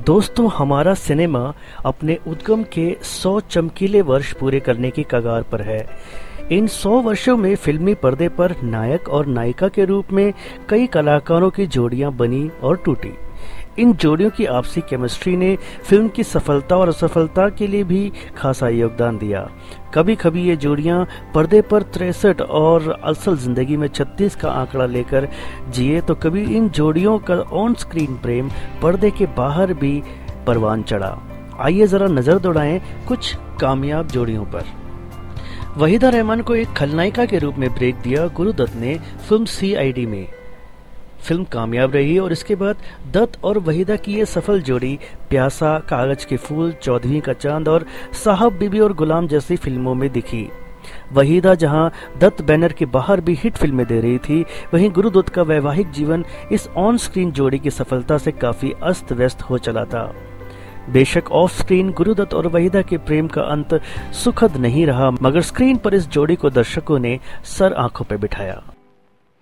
दोस्तों, हमारा सिनेमा अपने उद्गम के 100 चमकीले वर्ष पूरे करने की कगार पर है। इन 100 वर्षों में फिल्मी पर्दे पर नायक और नायिका के रूप में कई कलाकारों की जोड़ियाँ बनी और टूटी। इन जोड़ियों की आपसी केमिस्ट्री ने फ़िल्म की सफलता और असफलता के लिए भी खासा योगदान दिया। कभी कभी ये जोड़ियाँ पर्दे पर तिरसठ और असल ज़िंदगी में 36 का आंकड़ा लेकर जिए तो कभी इन जोड़ियों का ऑन स्क्रीन प्रेम पर्दे के बाहर भी परवान चढ़ा। आइए जरा नज़र दौड़ाएँ कुछ कामयाब जोड़ियों पर। वहीदा रहमान को एक खलनायिका के रूप में ब्रेक दिया गुरुदत्त ने फ़िल्म सीआईडी में। फ़िल्म कामयाब रही और इसके बाद दत्त और वहीदा की ये सफल जोड़ी, प्यासा, कागज़ के फूल, चौधरी का चाँद और साहब बीबी और गुलाम जैसी फ़िल्मों में दिखी। वहीदा जहाँ दत्त बैनर के बाहर भी हिट फ़िल्में दे रही थी, वहीं गुरुदत्त का वैवाहिक जीवन इस ऑन स्क्रीन जोड़ी की सफलता से काफ़ी अस्त व्यस्त हो चला था। बेशक ऑफ़ स्क्रीन गुरुदत्त और वहीदा के प्रेम का अंत सुखद नहीं रहा, मगर स्क्रीन पर इस जोड़ी को दर्शकों ने सर आँखों पर बिठाया।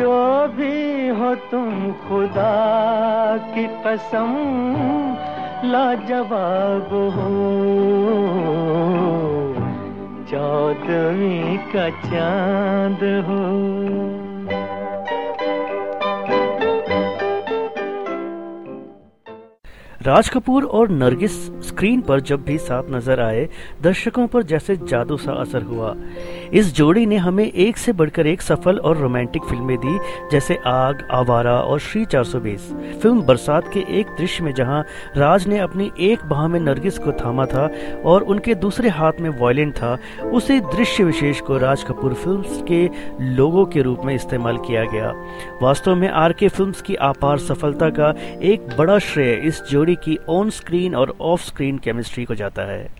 जो भी हो तुम खुदा की कसम, लाजवाब हो। चौदवी का चाँद हो। राज कपूर और नरगिस स्क्रीन पर जब भी साथ नज़र आए, दर्शकों पर जैसे जादू सा असर हुआ। इस जोड़ी ने हमें एक से बढ़कर एक सफल और रोमांटिक फ़िल्में दी, जैसे आग, आवारा और श्री 420 फ़िल्म बरसात के एक दृश्य में जहाँ राज ने अपनी एक बाह में नरगिस को थामा था और उनके दूसरे हाथ में वॉयलेंट था, उसी दृश्य विशेष को राज कपूर फ़िल्म के लोगों के रूप में इस्तेमाल किया गया। वास्तव में आर के फ़िल्म की आपार सफलता का एक बड़ा श्रेय इस जोड़ी जोड़ी की ऑन स्क्रीन और ऑफ़ स्क्रीन केमिस्ट्री को जाता है।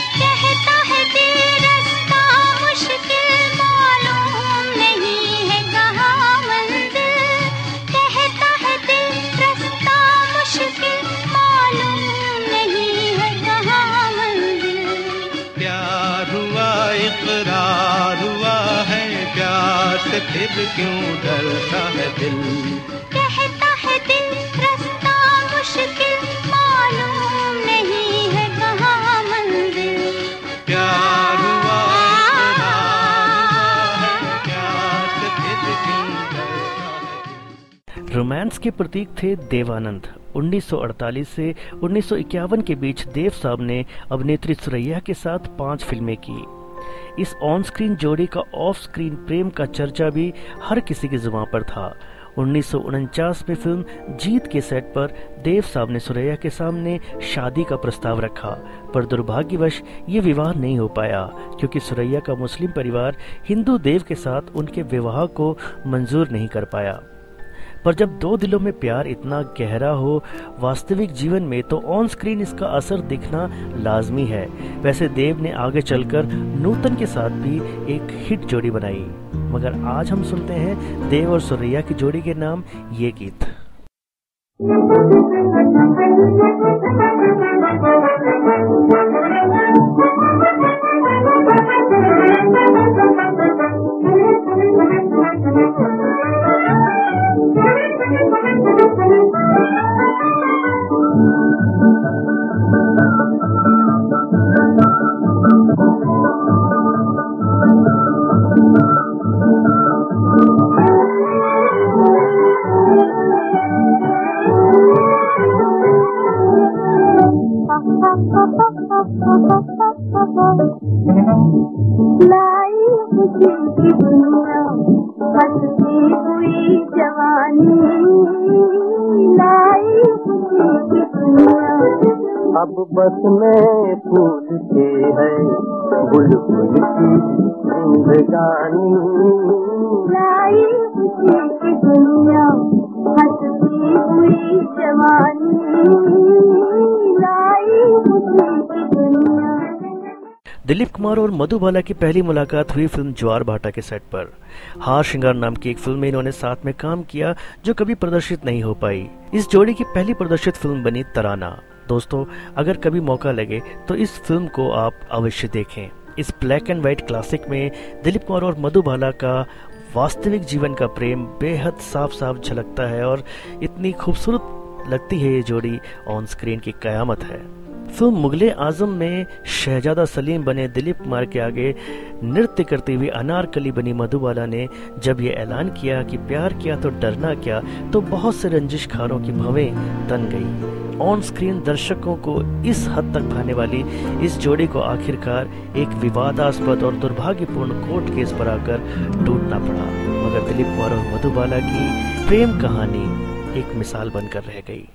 फिर क्यों डरता है दिल? कहता है दिल रास्ता मुश्किल मालूम नहीं है कहाँ मंजिल। प्यार हुआ रोमांस के प्रतीक थे देवानंद। 1948 से 1951 के बीच देव साहब ने अभिनेत्री सुरैया के साथ पाँच फ़िल्में की। इस ऑन स्क्रीन जोड़ी का ऑफ़ स्क्रीन प्रेम का चर्चा भी हर किसी की ज़ुबान पर था। उन्नीस सौ उनचास में फ़िल्म जीत के सेट पर देव साहब ने सुरैया के सामने शादी का प्रस्ताव रखा, पर दुर्भाग्यवश ये विवाह नहीं हो पाया, क्योंकि सुरैया का मुस्लिम परिवार हिंदू देव के साथ उनके विवाह को मंजूर नहीं कर पाया। पर जब दो दिलों में प्यार इतना गहरा हो, वास्तविक जीवन में तो ऑन स्क्रीन इसका असर दिखना लाजमी है। वैसे देव ने आगे चलकर नूतन के साथ भी एक हिट जोड़ी बनाई। मगर आज हम सुनते हैं देव और सुरैया की जोड़ी के नाम ये गीत। बस में फूल के है बुलबुल की जिंदगानी दुनिया हंसती हुई दिलीप कुमार और मधुबाला की पहली मुलाकात हुई फ़िल्म ज्वार भाटा के सेट पर। हार श्रृंगार नाम की एक फ़िल्म में इन्होंने साथ में काम किया जो कभी प्रदर्शित नहीं हो पाई। इस जोड़ी की पहली प्रदर्शित फ़िल्म बनी तराना। दोस्तों, अगर कभी मौका लगे तो इस फ़िल्म को आप अवश्य देखें। इस ब्लैक एंड व्हाइट क्लासिक में दिलीप कुमार और मधुबाला का वास्तविक जीवन का प्रेम बेहद साफ़ साफ़ झलकता है और इतनी खूबसूरत लगती है ये जोड़ी ऑन स्क्रीन की कयामत है। फ़िल्म मुगले आज़म में शहजादा सलीम बने दिलीप कुमार के आगे नृत्य करती हुई अनारकली बनी मधुबाला ने जब ये ऐलान किया कि प्यार किया तो डरना क्या तो बहुत से रंजिश खारों की भवें तन गई। ऑन स्क्रीन दर्शकों को इस हद तक भाने वाली इस जोड़ी को आखिरकार एक विवादास्पद और दुर्भाग्यपूर्ण कोर्ट केस पर आकर टूटना पड़ा। मगर दिलीप कुमार और मधुबाला की प्रेम कहानी एक मिसाल बनकर रह गई।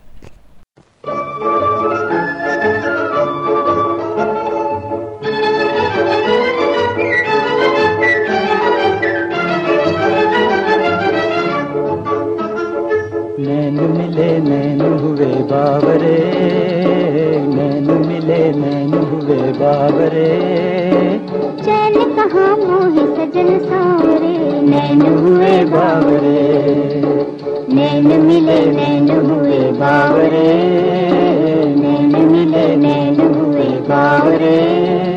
बावरे नैन मिले नैन हुए बाबरे चैन कहाँ मोहे सजन सारे नैन हुए बाबरे नैन मिले नैन हुए बाबरे नैन मिले नैन हुए बावरे।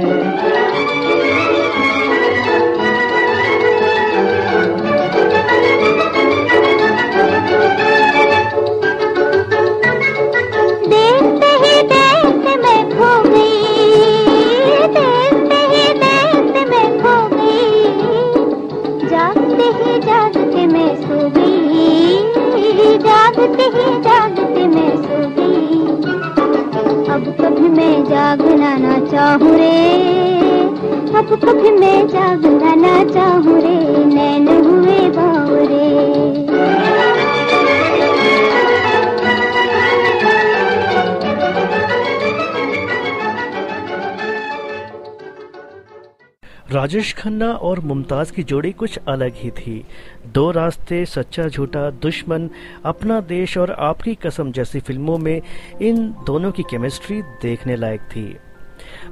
राजेश खन्ना और मुमताज़ की जोड़ी कुछ अलग ही थी। दो रास्ते, सच्चा झूठा, दुश्मन, अपना देश और आपकी कसम जैसी फ़िल्मों में इन दोनों की केमिस्ट्री देखने लायक थी।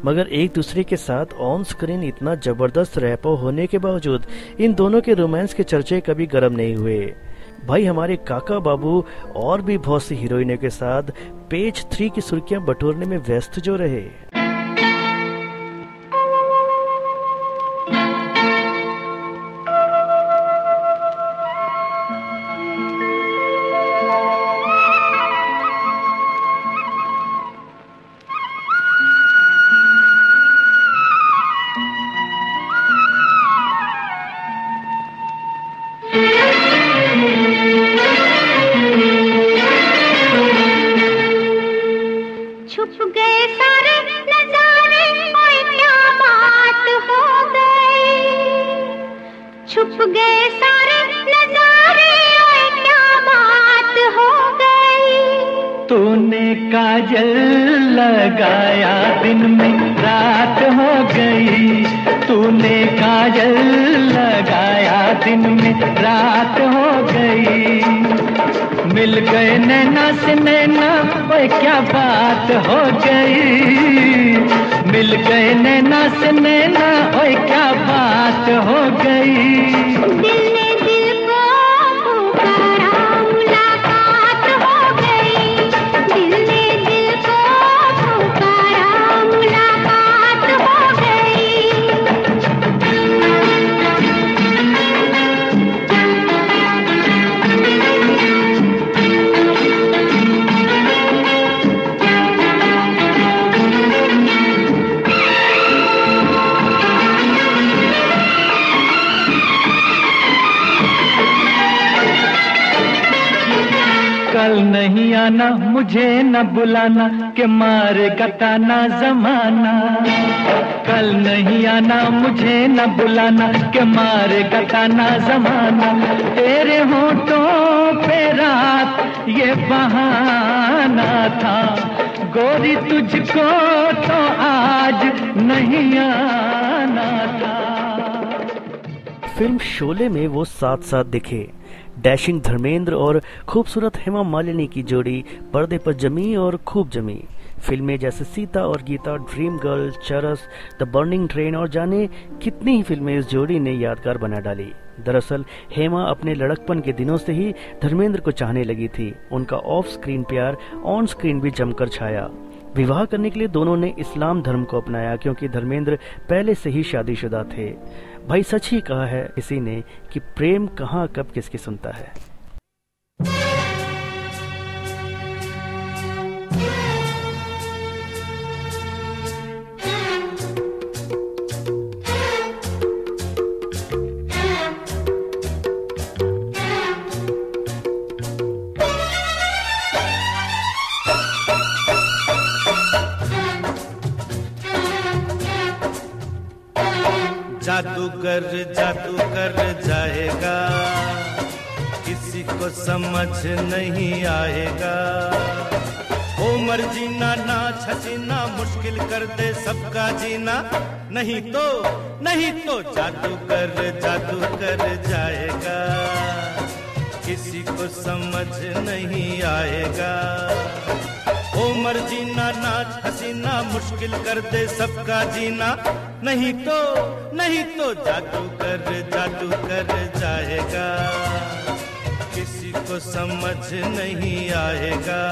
मगर एक दूसरे के साथ ऑन स्क्रीन इतना ज़बरदस्त रैपो होने के बावजूद इन दोनों के रोमांस के चर्चे कभी गर्म नहीं हुए। भाई, हमारे काका बाबू और भी बहुत सी हीरोइनों के साथ पेज थ्री की सुर्खियाँ बटोरने में व्यस्त जो रहे। छुप गए सारे नजारे क्या बात हो गई? तूने काजल लगाया दिन में, रात हो गई। तूने काजल लगाया दिन में, रात हो गई। मिल गए नैना से नैना, ओए क्या बात हो गई। मिल गए नैना से नैना ओए क्या बात हो गई? दिल ने मुझे न बुलाना के मारे गताना जमाना। कल नहीं आना, मुझे न बुलाना के मारे गताना जमाना। तेरे होठों पे रात, ये बहाना था। गोरी तुझको तो आज नहीं आना था। फ़िल्म शोले में वो साथ साथ दिखे। डैशिंग धर्मेंद्र और खूबसूरत हेमा मालिनी की जोड़ी, पर्दे पर जमी और खूब जमी। फ़िल्में जैसे सीता और Geeta, dream girl, Charas, the burning train और जाने, कितनी ही फ़िल्में इस जोड़ी ने यादगार बना डाली। दरअसल, हेमा अपने लड़कपन के दिनों से ही धर्मेंद्र को चाहने लगी थी। उनका ऑफ़ स्क्रीन प्यार ऑन स्क्रीन भी जमकर छाया। विवाह करने के लिए दोनों ने इस्लाम धर्म को अपनाया, क्योंकि धर्मेंद्र पहले से ही शादीशुदा थे। भाई सच ही कहा है किसी ने कि प्रेम कहाँ कब किसकी सुनता है। समझ नहीं आएगा। उमर जीना ना छसीना, मुश्किल कर दे सबका जीना। नहीं तो नहीं तो जादू कर जादू कर जाएगा। किसी को समझ नहीं आएगा। उमर जीना नाच हसीना मुश्किल कर दे सबका जीना। नहीं तो नहीं तो जादू कर जादू कर जाएगा। किसी को समझ नहीं आएगा।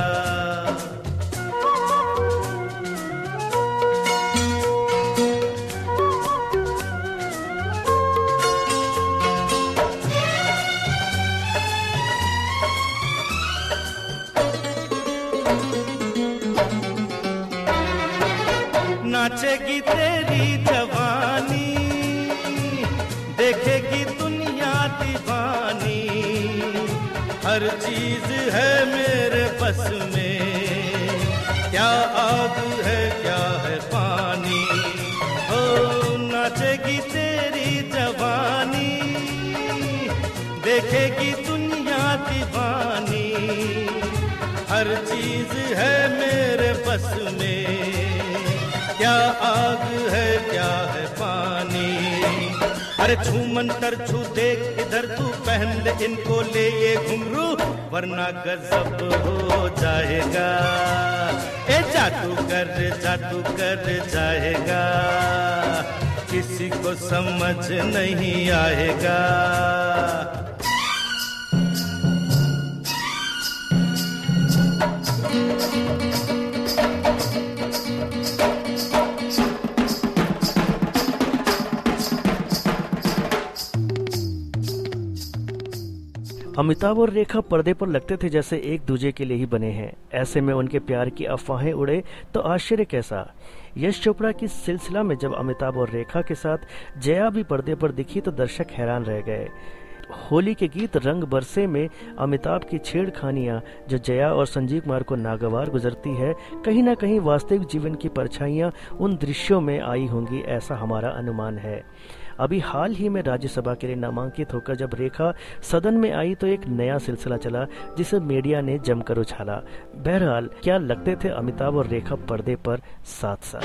नाचेगी तेरी हर चीज़ है मेरे बस में। क्या आग है, क्या है पानी? हो नाचेगी तेरी जवानी। देखेगी दुनिया दीवानी। हर चीज़ है मेरे बस में। क्या आग है, क्या है पानी अरे छू मंतर, छू देख, इधर तू पहन ले इनको ले ये घुमरू वरना गजब हो जाएगा। ए जादू कर जादू कर जाएगा। किसी को समझ नहीं आएगा। अमिताभ और रेखा पर्दे पर लगते थे जैसे एक दूजे के लिए ही बने हैं। ऐसे में उनके प्यार की अफवाहें उड़े तो आश्चर्य कैसा? यश चोपड़ा की सिलसिला में जब अमिताभ और रेखा के साथ जया भी पर्दे पर दिखी तो दर्शक हैरान रह गए। होली के गीत रंग बरसे में अमिताभ की छेड़खानियाँ, जो जया और संजीव कुमार को नागवार गुजरती है, कहीं ना कहीं वास्तविक जीवन की परछाइयाँ उन दृश्यों में आई होंगी, ऐसा हमारा अनुमान है। अभी हाल ही में राज्यसभा के लिए नामांकित होकर जब रेखा सदन में आई तो एक नया सिलसिला चला, जिसे मीडिया ने जमकर उछाला। बहरहाल, क्या लगते थे अमिताभ और रेखा पर्दे पर साथ साथ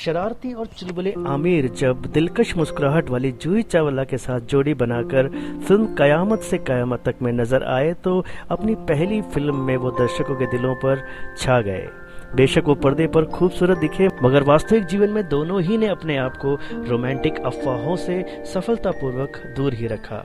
शरारती और चुलबुले आमिर जब दिलकश मुस्कुराहट वाली जूही चावला के साथ जोड़ी बनाकर फ़िल्म कयामत से कयामत तक में नज़र आए तो अपनी पहली फ़िल्म में वो दर्शकों के दिलों पर छा गए। बेशक वो पर्दे पर खूबसूरत दिखे, मगर वास्तविक जीवन में दोनों ही ने अपने आप को रोमांटिक अफवाहों से सफलतापूर्वक दूर ही रखा।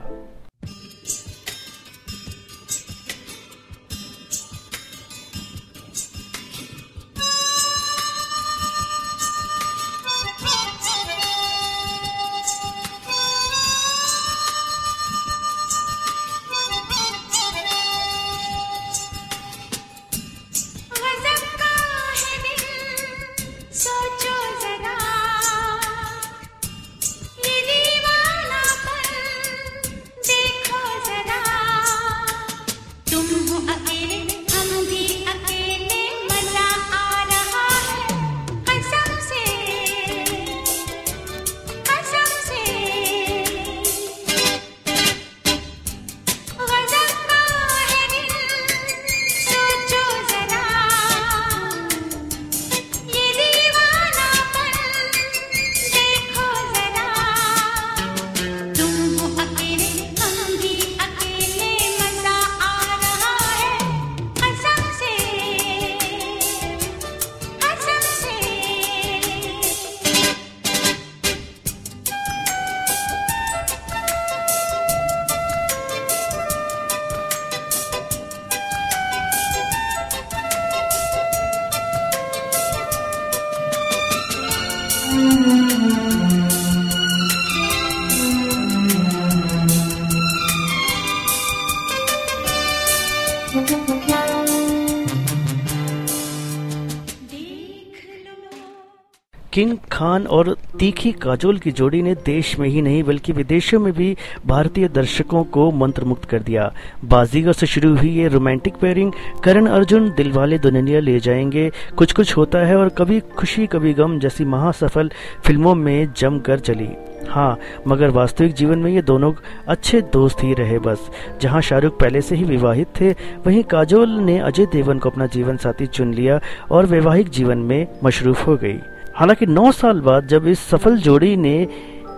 खान और तीखी काजोल की जोड़ी ने देश में ही नहीं, बल्कि विदेशों में भी भारतीय दर्शकों को मंत्रमुग्ध कर दिया। बाजीगर से शुरू हुई ये रोमांटिक पेयरिंग करण अर्जुन दिलवाले दुल्हनिया ले जाएँगे। कुछ कुछ होता है और कभी खुशी, कभी गम जैसी महासफल फ़िल्मों में जमकर चली। हाँ मगर वास्तविक जीवन में ये दोनों अच्छे दोस्त ही रहे बस। जहाँ शाहरुख पहले से ही विवाहित थे, वहीं काजोल ने अजय देवगन को अपना जीवन साथी चुन लिया और वैवाहिक जीवन में मशरूफ हो गई। हालाँकि 9 साल बाद जब इस सफल जोड़ी ने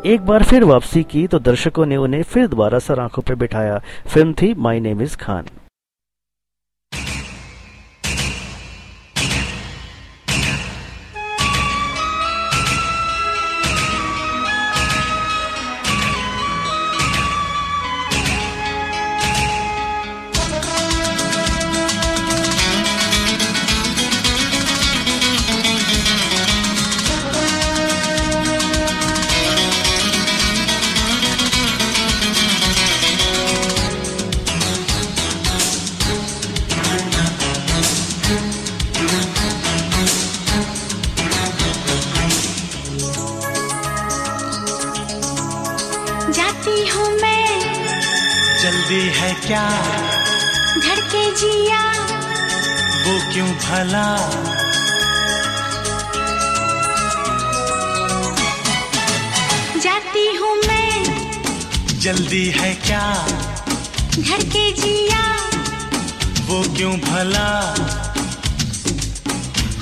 एक बार फिर वापसी की तो दर्शकों ने उन्हें फिर दोबारा सर आँखों पर बिठाया। फ़िल्म थी माई नेम इज़ खान भला जाती हूँ मैं। जल्दी है क्या? घर के जिया। वो क्यों भला?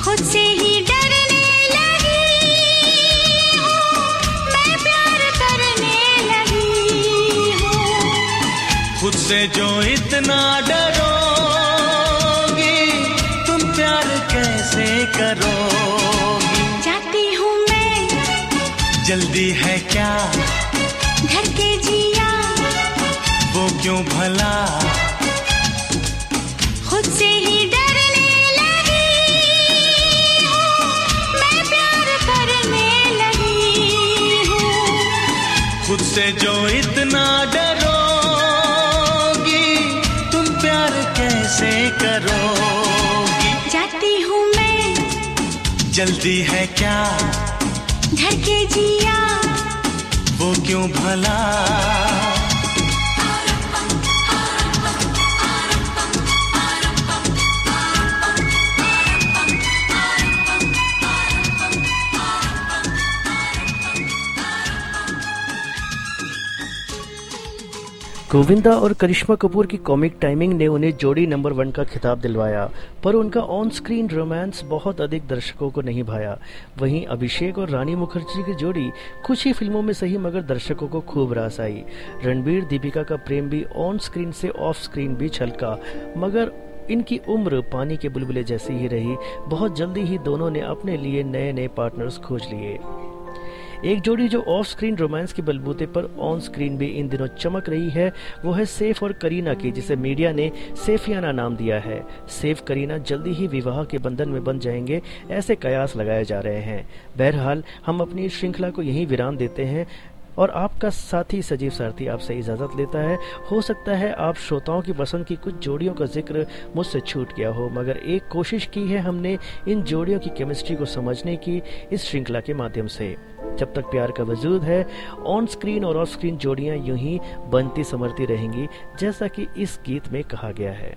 खुद से ही डरने लगी। मैं प्यार करने लगी हूँ। खुद से जो इतना डरोगी क्या? धड़के जिया। वो क्यों भला? खुद से ही डरने लगी। मैं प्यार करने लगी खुद से जो इतना डरोगी तुम प्यार कैसे करोगी? जाती हूँ मैं। जल्दी है क्या? घर के जिया। वो क्यों भला? गोविंदा और करिश्मा कपूर की कॉमिक टाइमिंग ने उन्हें जोड़ी नंबर वन का खिताब दिलवाया, पर उनका ऑन स्क्रीन रोमांस बहुत अधिक दर्शकों को नहीं भाया। वहीं अभिषेक और रानी मुखर्जी की जोड़ी कुछ ही फ़िल्मों में सही, मगर दर्शकों को खूब रास आई। रणबीर दीपिका का प्रेम भी ऑन स्क्रीन से ऑफ़ स्क्रीन भी छलका मगर इनकी उम्र पानी के बुलबुले जैसी ही रही। बहुत जल्दी ही दोनों ने अपने लिए नए नए पार्टनर्स खोज लिए। एक जोड़ी जो ऑफ़ स्क्रीन रोमांस के बलबूते पर ऑन स्क्रीन भी इन दिनों चमक रही है, वो है सेफ़ और करीना की, जिसे मीडिया ने सेफियाना नाम दिया है। सेफ़ करीना जल्दी ही विवाह के बंधन में बन जाएँगे, ऐसे कयास लगाए जा रहे हैं। बहरहाल, हम अपनी श्रृंखला को यहीं विराम देते हैं और आपका साथी सजीव सारथी आपसे इजाज़त लेता है। हो सकता है आप श्रोताओं की पसंद की कुछ जोड़ियों का ज़िक्र मुझसे छूट गया हो, मगर एक कोशिश की है हमने इन जोड़ियों की केमिस्ट्री को समझने की इस श्रृंखला के माध्यम से। जब तक प्यार का वजूद है ऑन स्क्रीन और ऑफ़ स्क्रीन जोड़ियाँ यूँ ही बनती समरती रहेंगी, जैसा कि इस गीत में कहा गया है।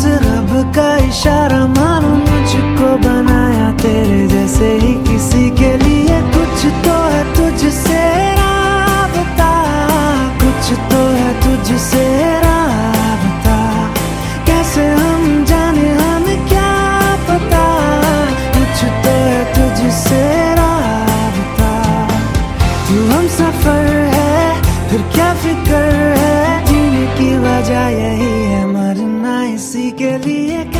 इस रब का इशारा मानो मुझको बनाया तेरे जैसे ही किसी के लिए। कुछ तो है तुझसे राबता, कुछ तो है तुझसे राबता। कैसे हम जाने, हम क्या पता? कुछ तो है तुझसे राबता। तू हम सफ़र है, फिर क्या फ़िक्र है? जीने की वजह यही है किसी के लिए